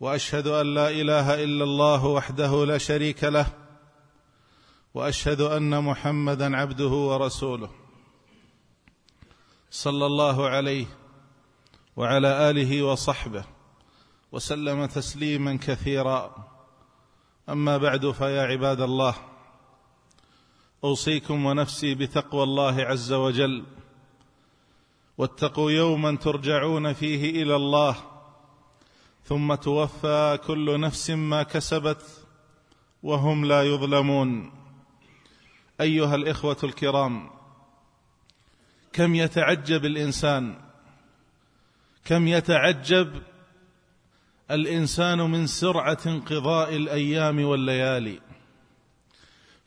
وأشهد أن لا إله إلا الله وحده لا شريك له وأشهد أن محمدا عبده ورسوله صلى الله عليه وعلى آله وصحبه وسلم تسليما كثيرا. أما بعد فيا عباد الله أوصيكم ونفسي بتقوى الله عز وجل واتقوا يوما ترجعون فيه إلى الله ثم توفى كل نفس ما كسبت وهم لا يظلمون. أيها الإخوة الكرام كم يتعجب الإنسان كم يتعجب الإنسان من سرعة انقضاء الأيام والليالي.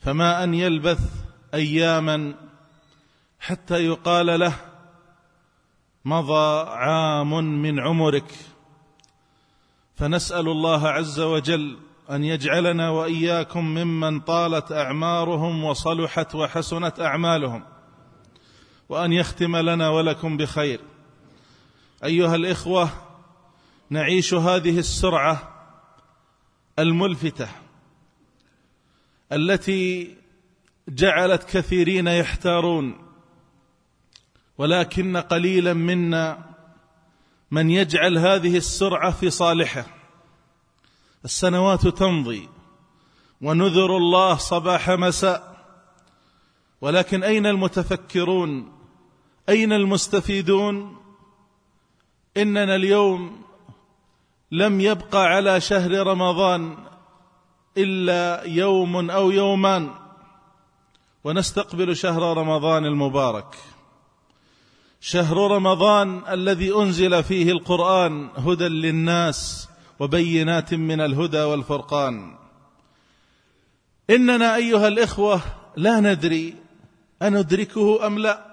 فما أن يلبث أياما حتى يقال له مضى عام من عمرك. فنسأل الله عز وجل أن يجعلنا وإياكم ممن طالت أعمارهم وصلحت وحسنت أعمالهم وأن يختم لنا ولكم بخير. أيها الإخوة نعيش هذه السرعة الملفتة التي جعلت كثيرين يحتارون ولكن قليلا منا من يجعل هذه السرعة في صالحه. السنوات تمضي ونذر الله صباح مساء. ولكن أين المتفكرون؟ أين المستفيدون؟ إننا اليوم لم يبقى على شهر رمضان إلا يوم أو يومان. ونستقبل شهر رمضان المبارك. شهر رمضان الذي أنزل فيه القرآن هدى للناس وبينات من الهدى والفرقان. إننا أيها الإخوة لا ندري أندركه أم لا.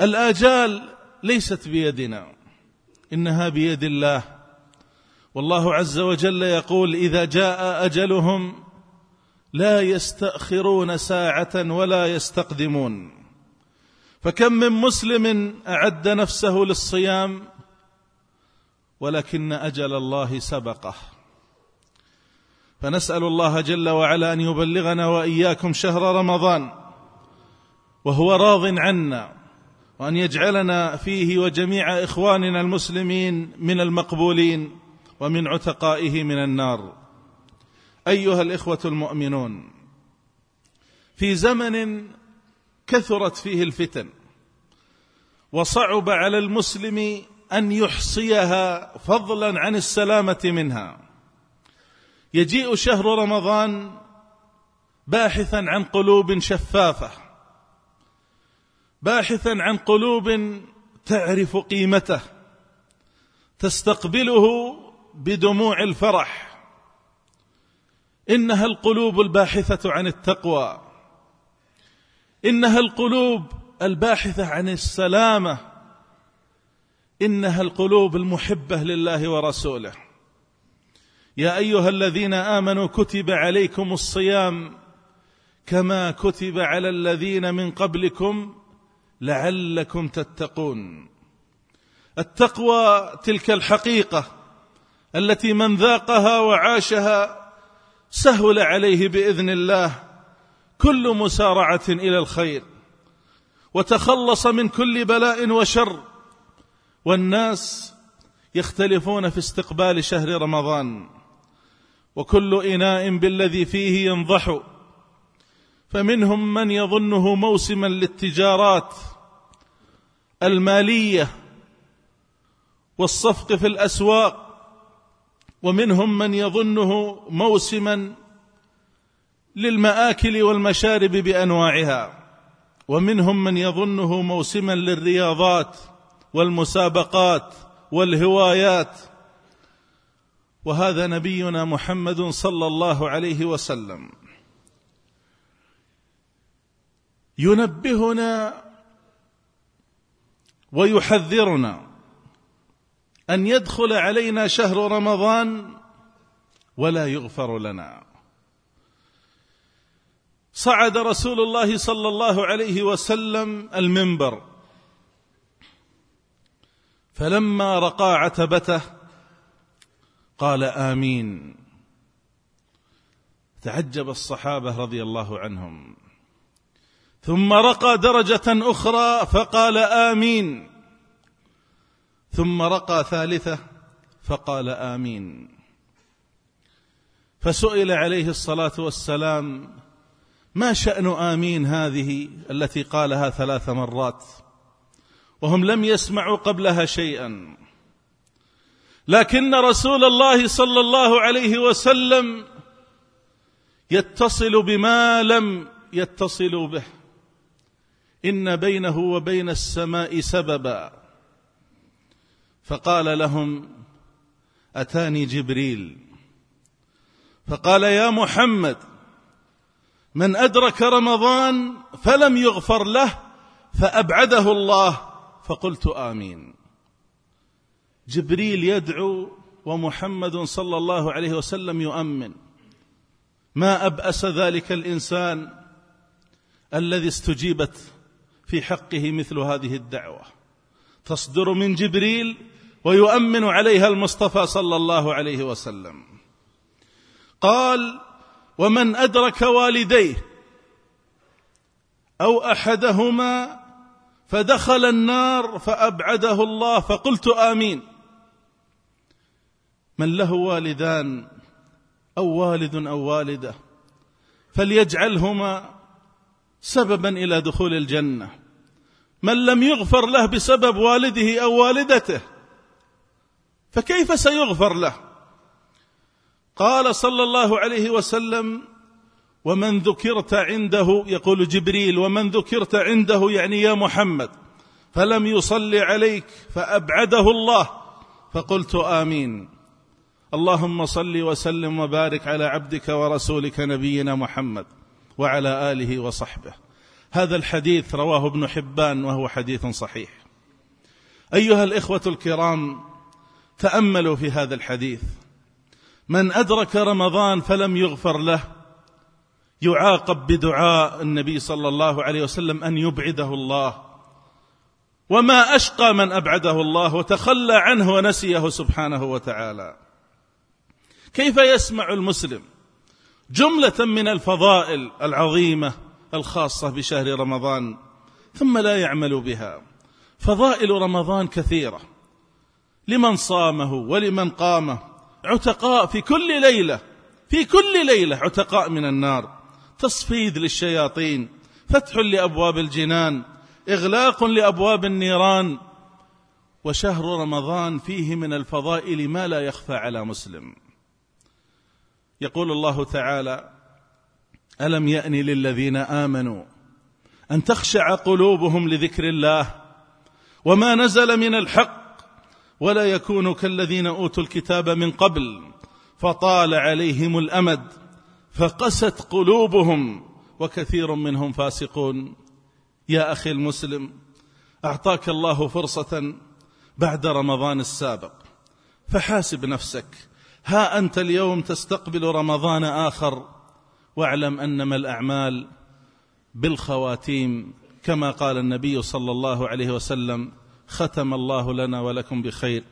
الآجال ليست بيدنا إنها بيد الله. والله عز وجل يقول إذا جاء أجلهم لا يستأخرون ساعة ولا يستقدمون. فكم من مسلم أعد نفسه للصيام ولكن أجل الله سبقه. فنسأل الله جل وعلا أن يبلغنا وإياكم شهر رمضان وهو راض عنا وأن يجعلنا فيه وجميع إخواننا المسلمين من المقبولين ومن عتقائه من النار. أيها الإخوة المؤمنون في زمن كثرت فيه الفتن وصعب على المسلم أن يحصيها فضلا عن السلامة منها. يجيء شهر رمضان باحثا عن قلوب شفافة باحثا عن قلوب تعرف قيمته تستقبله بدموع الفرح. إنها القلوب الباحثة عن التقوى. إنها القلوب الباحثة عن السلامة. إنها القلوب المحبة لله ورسوله. يا أيها الذين آمنوا كتب عليكم الصيام كما كتب على الذين من قبلكم لعلكم تتقون. التقوى تلك الحقيقة التي من ذاقها وعاشها سهل عليه بإذن الله. كل مسارعة إلى الخير وتخلص من كل بلاء وشر والناس يختلفون في استقبال شهر رمضان وكل إناء بالذي فيه ينضح فمنهم من يظنه موسما للتجارات المالية والصفق في الأسواق ومنهم من يظنه موسما للمآكل والمشارب بأنواعها. ومنهم من يظنه موسما للرياضات والمسابقات والهوايات. وهذا نبينا محمد صلى الله عليه وسلم. ينبهنا ويحذرنا أن يدخل علينا شهر رمضان ولا يغفر لنا. صعد رسول الله صلى الله عليه وسلم المنبر. فلما رقى عتبته قال آمين. تعجب الصحابة رضي الله عنهم. ثم رقى درجة أخرى فقال آمين. ثم رقى ثالثة فقال آمين. فسئل عليه الصلاة والسلام ما شأن آمين هذه التي قالها ثلاث مرات؟ وهم لم يسمعوا قبلها شيئا. لكن رسول الله صلى الله عليه وسلم يتصل بما لم يتصلوا به. إن بينه وبين السماء سببا. فقال لهم أتاني جبريل. فقال يا محمد من أدرك رمضان فلم يغفر له فأبعده الله فقلت آمين. جبريل يدعو ومحمد صلى الله عليه وسلم يؤمن. ما أبأس ذلك الإنسان الذي استجيبت في حقه مثل هذه الدعوة. تصدر من جبريل ويؤمن عليها المصطفى صلى الله عليه وسلم. قال ومن أدرك والديه أو أحدهما فدخل النار فأبعده الله فقلت آمين. من له والدان أو والد أو والدة فليجعلهما سببا إلى دخول الجنة. من لم يغفر له بسبب والده أو والدته فكيف سيغفر له؟ قال صلى الله عليه وسلم ومن ذكرت عنده يقول جبريل ومن ذكرت عنده يعني يا محمد فلم يصل عليك فأبعده الله. فقلت آمين. اللهم صل وسلم وبارك على عبدك ورسولك نبينا محمد وعلى آله وصحبه. هذا الحديث رواه ابن حبان وهو حديث صحيح. أيها الإخوة الكرام تأملوا في هذا الحديث. من أدرك رمضان فلم يغفر له. يعاقب بدعاء النبي صلى الله عليه وسلم أن يبعده الله. وما أشقى من أبعده الله وتخلى عنه ونسيه سبحانه وتعالى. كيف يسمع المسلم جملة من الفضائل العظيمة الخاصة بشهر رمضان ثم لا يعمل بها؟ فضائل رمضان كثيرة. لمن صامه ولمن قامه عتقاء في كل ليلة في كل ليلة عتقاء من النار. تصفيد للشياطين فتح لأبواب الجنان إغلاق لأبواب النيران. وشهر رمضان فيه من الفضائل ما لا يخفى على مسلم. يقول الله تعالى ألم يأن للذين آمنوا أن تخشع قلوبهم لذكر الله وما نزل من الحق ولا يكونوا كالذين أوتوا الكتاب من قبل فطال عليهم الأمد فقست قلوبهم وكثير منهم فاسقون. يا أخي المسلم أعطاك الله فرصة بعد رمضان السابق فحاسب نفسك. ها أنت اليوم تستقبل رمضان آخر واعلم أنما الأعمال بالخواتيم كما قال النبي صلى الله عليه وسلم ختم الله لنا ولكم بخير.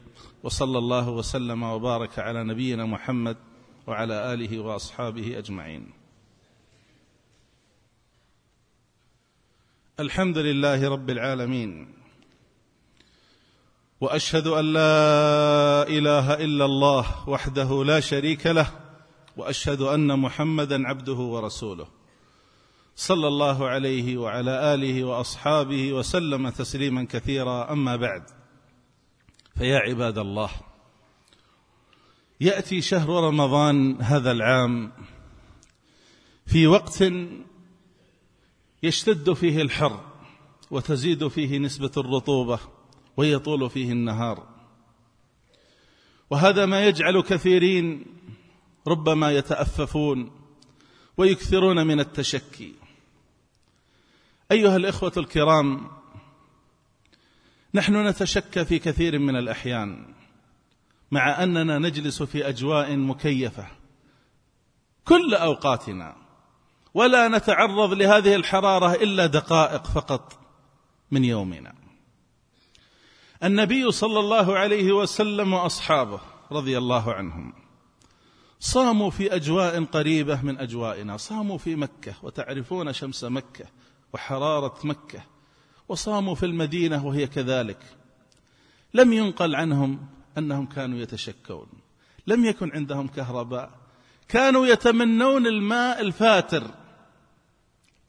وصلى الله وسلم وبارك على نبينا محمد وعلى آله وأصحابه أجمعين. الحمد لله رب العالمين. وأشهد أن لا إله إلا الله وحده لا شريك له وأشهد أن محمدا عبده ورسوله. صلى الله عليه وعلى آله وأصحابه وسلم تسليما كثيرا. أما بعد فيا عباد الله يأتي شهر رمضان هذا العام في وقت يشتد فيه الحر وتزيد فيه نسبة الرطوبة ويطول فيه النهار. وهذا ما يجعل كثيرين ربما يتأففون ويكثرون من التشكي. أيها الإخوة الكرام نحن نتشكى في كثير من الأحيان مع أننا نجلس في أجواء مكيفة كل أوقاتنا ولا نتعرض لهذه الحرارة إلا دقائق فقط من يومنا. النبي صلى الله عليه وسلم وأصحابه رضي الله عنهم صاموا في أجواء قريبة من أجوائنا صاموا في مكة وتعرفون شمس مكة. وحرارة مكة وصاموا في المدينة وهي كذلك. لم ينقل عنهم أنهم كانوا يتشكون. لم يكن عندهم كهرباء. كانوا يتمنون الماء الفاتر.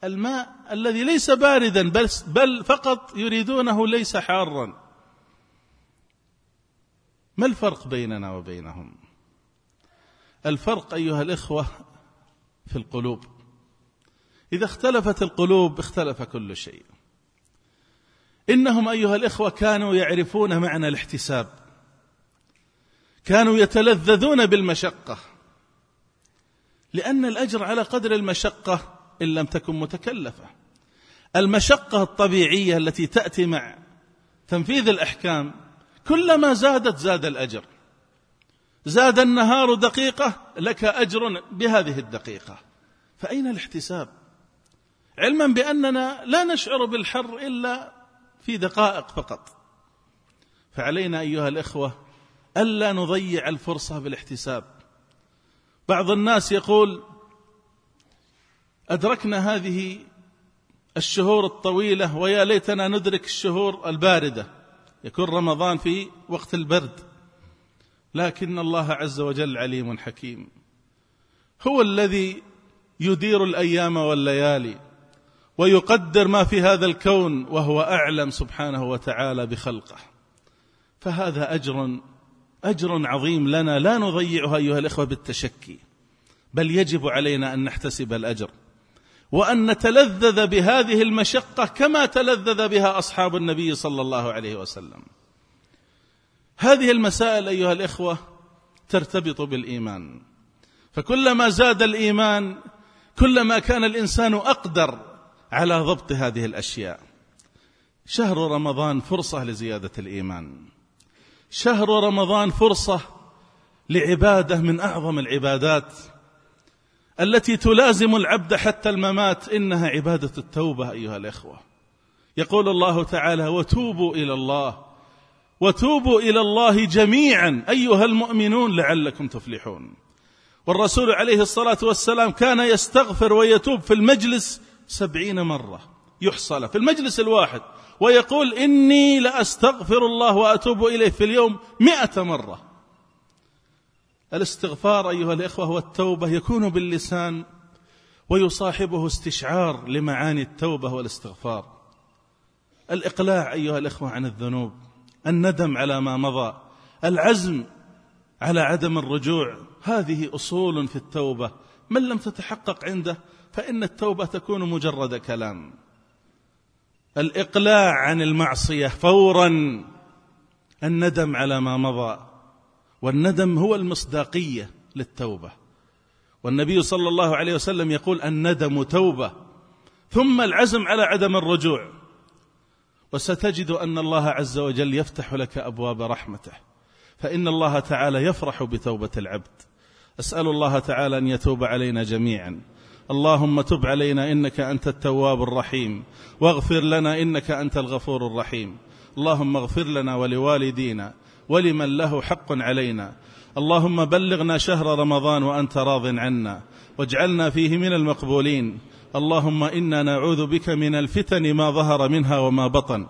الماء الذي ليس باردا بل, بل فقط يريدونه ليس حارا. ما الفرق بيننا وبينهم؟ الفرق أيها الإخوة في القلوب. إذا اختلفت القلوب اختلف كل شيء. إنهم أيها الإخوة كانوا يعرفون معنى الاحتساب. كانوا يتلذذون بالمشقة. لأن الأجر على قدر المشقة إن لم تكن متكلفة. المشقة الطبيعية التي تأتي مع تنفيذ الأحكام كلما زادت زاد الأجر. زاد النهار دقيقة لك أجر بهذه الدقيقة. فأين الاحتساب؟ علما بأننا لا نشعر بالحر إلا في دقائق فقط. فعلينا أيها الإخوة ألا نضيع الفرصة بالاحتساب. بعض الناس يقول أدركنا هذه الشهور الطويلة ويا ليتنا ندرك الشهور الباردة. يكون رمضان في وقت البرد. لكن الله عز وجل عليم حكيم. هو الذي يدير الأيام والليالي. ويقدر ما في هذا الكون وهو أعلم سبحانه وتعالى بخلقه. فهذا أجر أجر عظيم لنا لا نضيعه أيها الإخوة بالتشكي بل يجب علينا أن نحتسب الأجر. وأن نتلذذ بهذه المشقة كما تلذذ بها أصحاب النبي صلى الله عليه وسلم. هذه المسائل أيها الإخوة ترتبط بالإيمان. فكلما زاد الإيمان كلما كان الإنسان أقدر على ضبط هذه الأشياء. شهر رمضان فرصة لزيادة الإيمان. شهر رمضان فرصة لعبادة من أعظم العبادات التي تلازم العبد حتى الممات. إنها عبادة التوبة أيها الإخوة. يقول الله تعالى وتوبوا إلى الله وتوبوا إلى الله جميعا أيها المؤمنون لعلكم تفلحون. والرسول عليه الصلاة والسلام كان يستغفر ويتوب في المجلس سبعين مرة يحصل في المجلس الواحد ويقول إني لأستغفر الله وأتوب إليه في اليوم مئة مرة. الاستغفار أيها الإخوة والتوبة يكون باللسان ويصاحبه استشعار لمعاني التوبة والاستغفار. الإقلاع أيها الإخوة عن الذنوب الندم على ما مضى العزم على عدم الرجوع هذه أصول في التوبة. من لم تتحقق عنده فإن التوبة تكون مجرد كلام. الإقلاع عن المعصية فورا الندم على ما مضى والندم هو المصداقية للتوبة. والنبي صلى الله عليه وسلم يقول الندم توبة ثم العزم على عدم الرجوع. وستجد أن الله عز وجل يفتح لك أبواب رحمته. فإن الله تعالى يفرح بتوبة العبد. أسأل الله تعالى أن يتوب علينا جميعا. اللهم تب علينا إنك أنت التواب الرحيم. واغفر لنا إنك أنت الغفور الرحيم. اللهم اغفر لنا ولوالدينا ولمن له حق علينا. اللهم بلغنا شهر رمضان وأنت راض عنا. واجعلنا فيه من المقبولين. اللهم إنا نعوذ بك من الفتن ما ظهر منها وما بطن.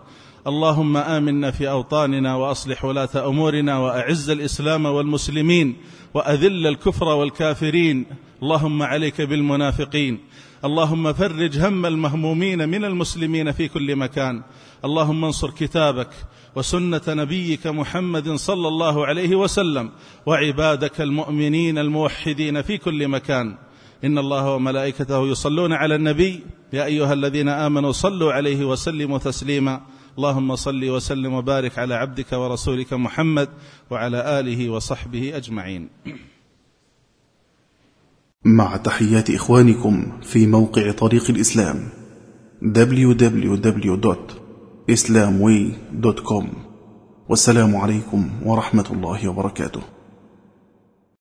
اللهم آمنا في أوطاننا وأصلح ولاة أمورنا وأعز الإسلام والمسلمين وأذل الكفر والكافرين. اللهم عليك بالمنافقين. اللهم فرج هم المهمومين من المسلمين في كل مكان. اللهم انصر كتابك وسنة نبيك محمد صلى الله عليه وسلم وعبادك المؤمنين الموحدين في كل مكان. إن الله وملائكته يصلون على النبي. يا أيها الذين آمنوا صلوا عليه وسلموا تسليما. اللهم صل وسلم وبارك على عبدك ورسولك محمد وعلى آله وصحبه أجمعين. مع تحيات إخوانكم في موقع طريق الإسلام www.islamway.com والسلام عليكم ورحمة الله وبركاته.